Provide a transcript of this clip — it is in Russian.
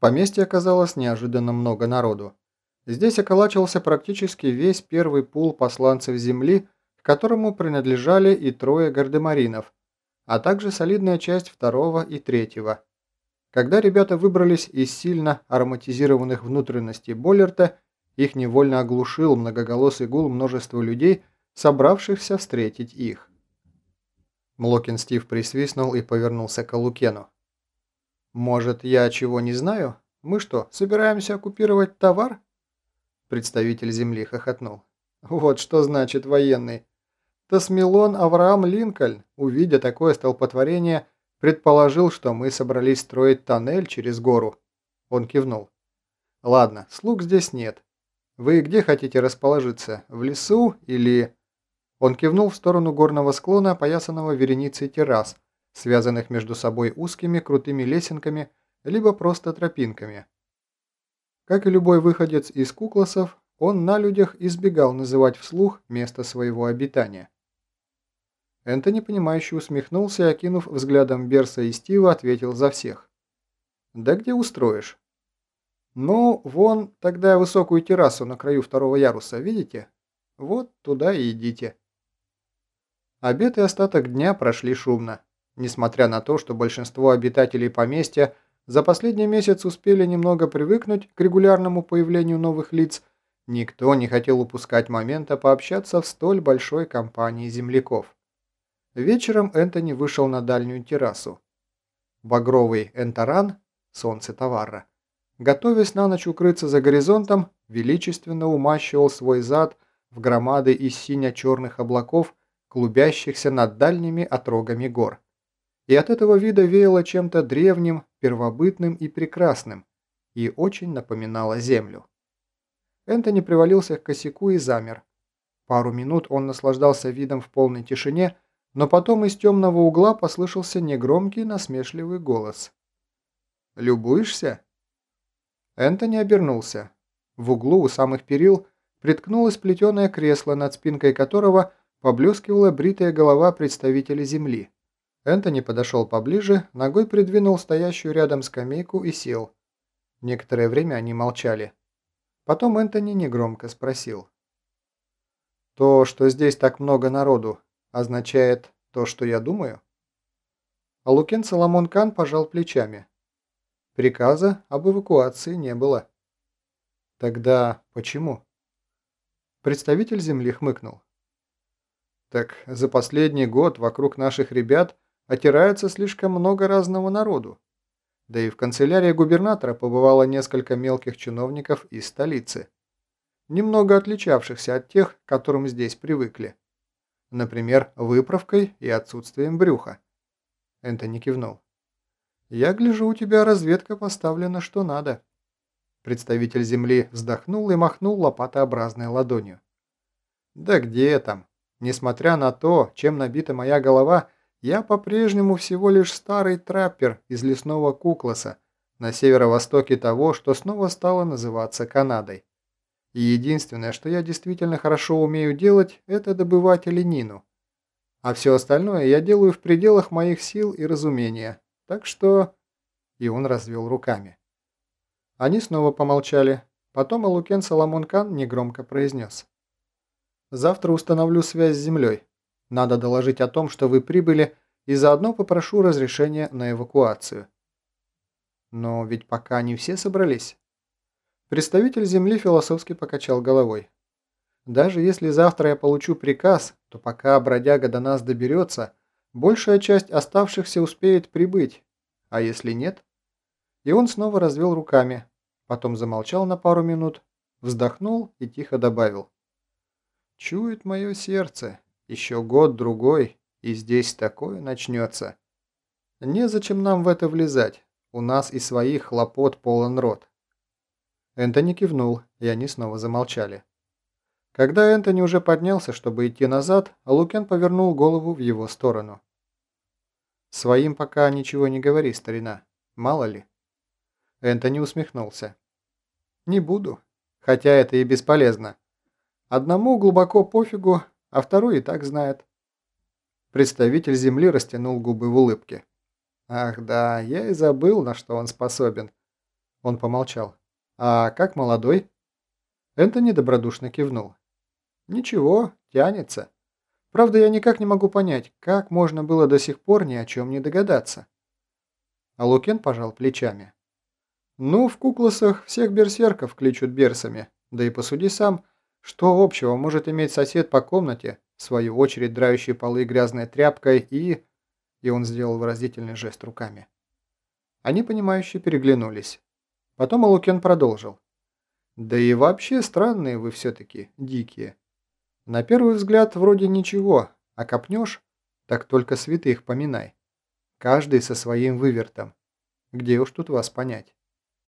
поместье оказалось неожиданно много народу. Здесь околачивался практически весь первый пул посланцев Земли, к которому принадлежали и трое гардемаринов, а также солидная часть второго и третьего. Когда ребята выбрались из сильно ароматизированных внутренностей Боллерта, их невольно оглушил многоголосый гул множества людей, собравшихся встретить их. Млокин Стив присвистнул и повернулся к Алукену. «Может, я чего не знаю? Мы что, собираемся оккупировать товар?» Представитель земли хохотнул. «Вот что значит военный. Тасмилон Авраам Линкольн, увидя такое столпотворение, предположил, что мы собрались строить тоннель через гору». Он кивнул. «Ладно, слуг здесь нет. Вы где хотите расположиться? В лесу или...» Он кивнул в сторону горного склона, опоясанного вереницей террас, связанных между собой узкими крутыми лесенками, либо просто тропинками. Как и любой выходец из куклосов, он на людях избегал называть вслух место своего обитания. Энтони, понимающе усмехнулся и, окинув взглядом Берса и Стива, ответил за всех. «Да где устроишь?» «Ну, вон тогда высокую террасу на краю второго яруса, видите? Вот туда и идите». Обед и остаток дня прошли шумно. Несмотря на то, что большинство обитателей поместья за последний месяц успели немного привыкнуть к регулярному появлению новых лиц, никто не хотел упускать момента пообщаться в столь большой компании земляков. Вечером Энтони вышел на дальнюю террасу. Багровый Энтаран, солнце Таварра, готовясь на ночь укрыться за горизонтом, величественно умащивал свой зад в громады из синя-черных облаков, клубящихся над дальними отрогами гор. И от этого вида веяло чем-то древним, первобытным и прекрасным, и очень напоминало землю. Энтони привалился к косяку и замер. Пару минут он наслаждался видом в полной тишине, но потом из темного угла послышался негромкий насмешливый голос. «Любуешься?» Энтони обернулся. В углу у самых перил приткнулось плетеное кресло, над спинкой которого поблескивала бритая голова представителя Земли. Энтони подошел поближе, ногой придвинул стоящую рядом скамейку и сел. Некоторое время они молчали. Потом Энтони негромко спросил. «То, что здесь так много народу, означает то, что я думаю?» А Лукен Соломон Кан пожал плечами. Приказа об эвакуации не было. «Тогда почему?» Представитель Земли хмыкнул. Так за последний год вокруг наших ребят отирается слишком много разного народу. Да и в канцелярии губернатора побывало несколько мелких чиновников из столицы, немного отличавшихся от тех, к которым здесь привыкли. Например, выправкой и отсутствием брюха. Энтони кивнул. «Я гляжу, у тебя разведка поставлена что надо». Представитель земли вздохнул и махнул лопатообразной ладонью. «Да где там? Несмотря на то, чем набита моя голова, я по-прежнему всего лишь старый траппер из лесного Кукласа на северо-востоке того, что снова стало называться Канадой. И единственное, что я действительно хорошо умею делать, это добывать оленину. А все остальное я делаю в пределах моих сил и разумения. Так что...» И он развел руками. Они снова помолчали. Потом Алукен Соломон Кан негромко произнес. Завтра установлю связь с землей. Надо доложить о том, что вы прибыли, и заодно попрошу разрешения на эвакуацию. Но ведь пока не все собрались. Представитель земли философски покачал головой. Даже если завтра я получу приказ, то пока бродяга до нас доберется, большая часть оставшихся успеет прибыть. А если нет? И он снова развел руками, потом замолчал на пару минут, вздохнул и тихо добавил. Чует мое сердце. Еще год-другой, и здесь такое начнется. Незачем нам в это влезать. У нас и своих хлопот полон рот. Энтони кивнул, и они снова замолчали. Когда Энтони уже поднялся, чтобы идти назад, Лукен повернул голову в его сторону. «Своим пока ничего не говори, старина. Мало ли». Энтони усмехнулся. «Не буду. Хотя это и бесполезно. Одному глубоко пофигу, а второй и так знает. Представитель Земли растянул губы в улыбке. Ах да, я и забыл, на что он способен. Он помолчал. «А как молодой?» Энтони добродушно кивнул. «Ничего, тянется. Правда, я никак не могу понять, как можно было до сих пор ни о чем не догадаться». А Лукен пожал плечами. «Ну, в кукласах всех берсерков кличут берсами. Да и посуди сам, что общего может иметь сосед по комнате, в свою очередь драющий полы грязной тряпкой и...» И он сделал выразительный жест руками. Они, понимающе переглянулись. Потом Алукен продолжил. «Да и вообще странные вы все-таки, дикие. На первый взгляд вроде ничего, а копнешь, так только святых поминай. Каждый со своим вывертом. Где уж тут вас понять?»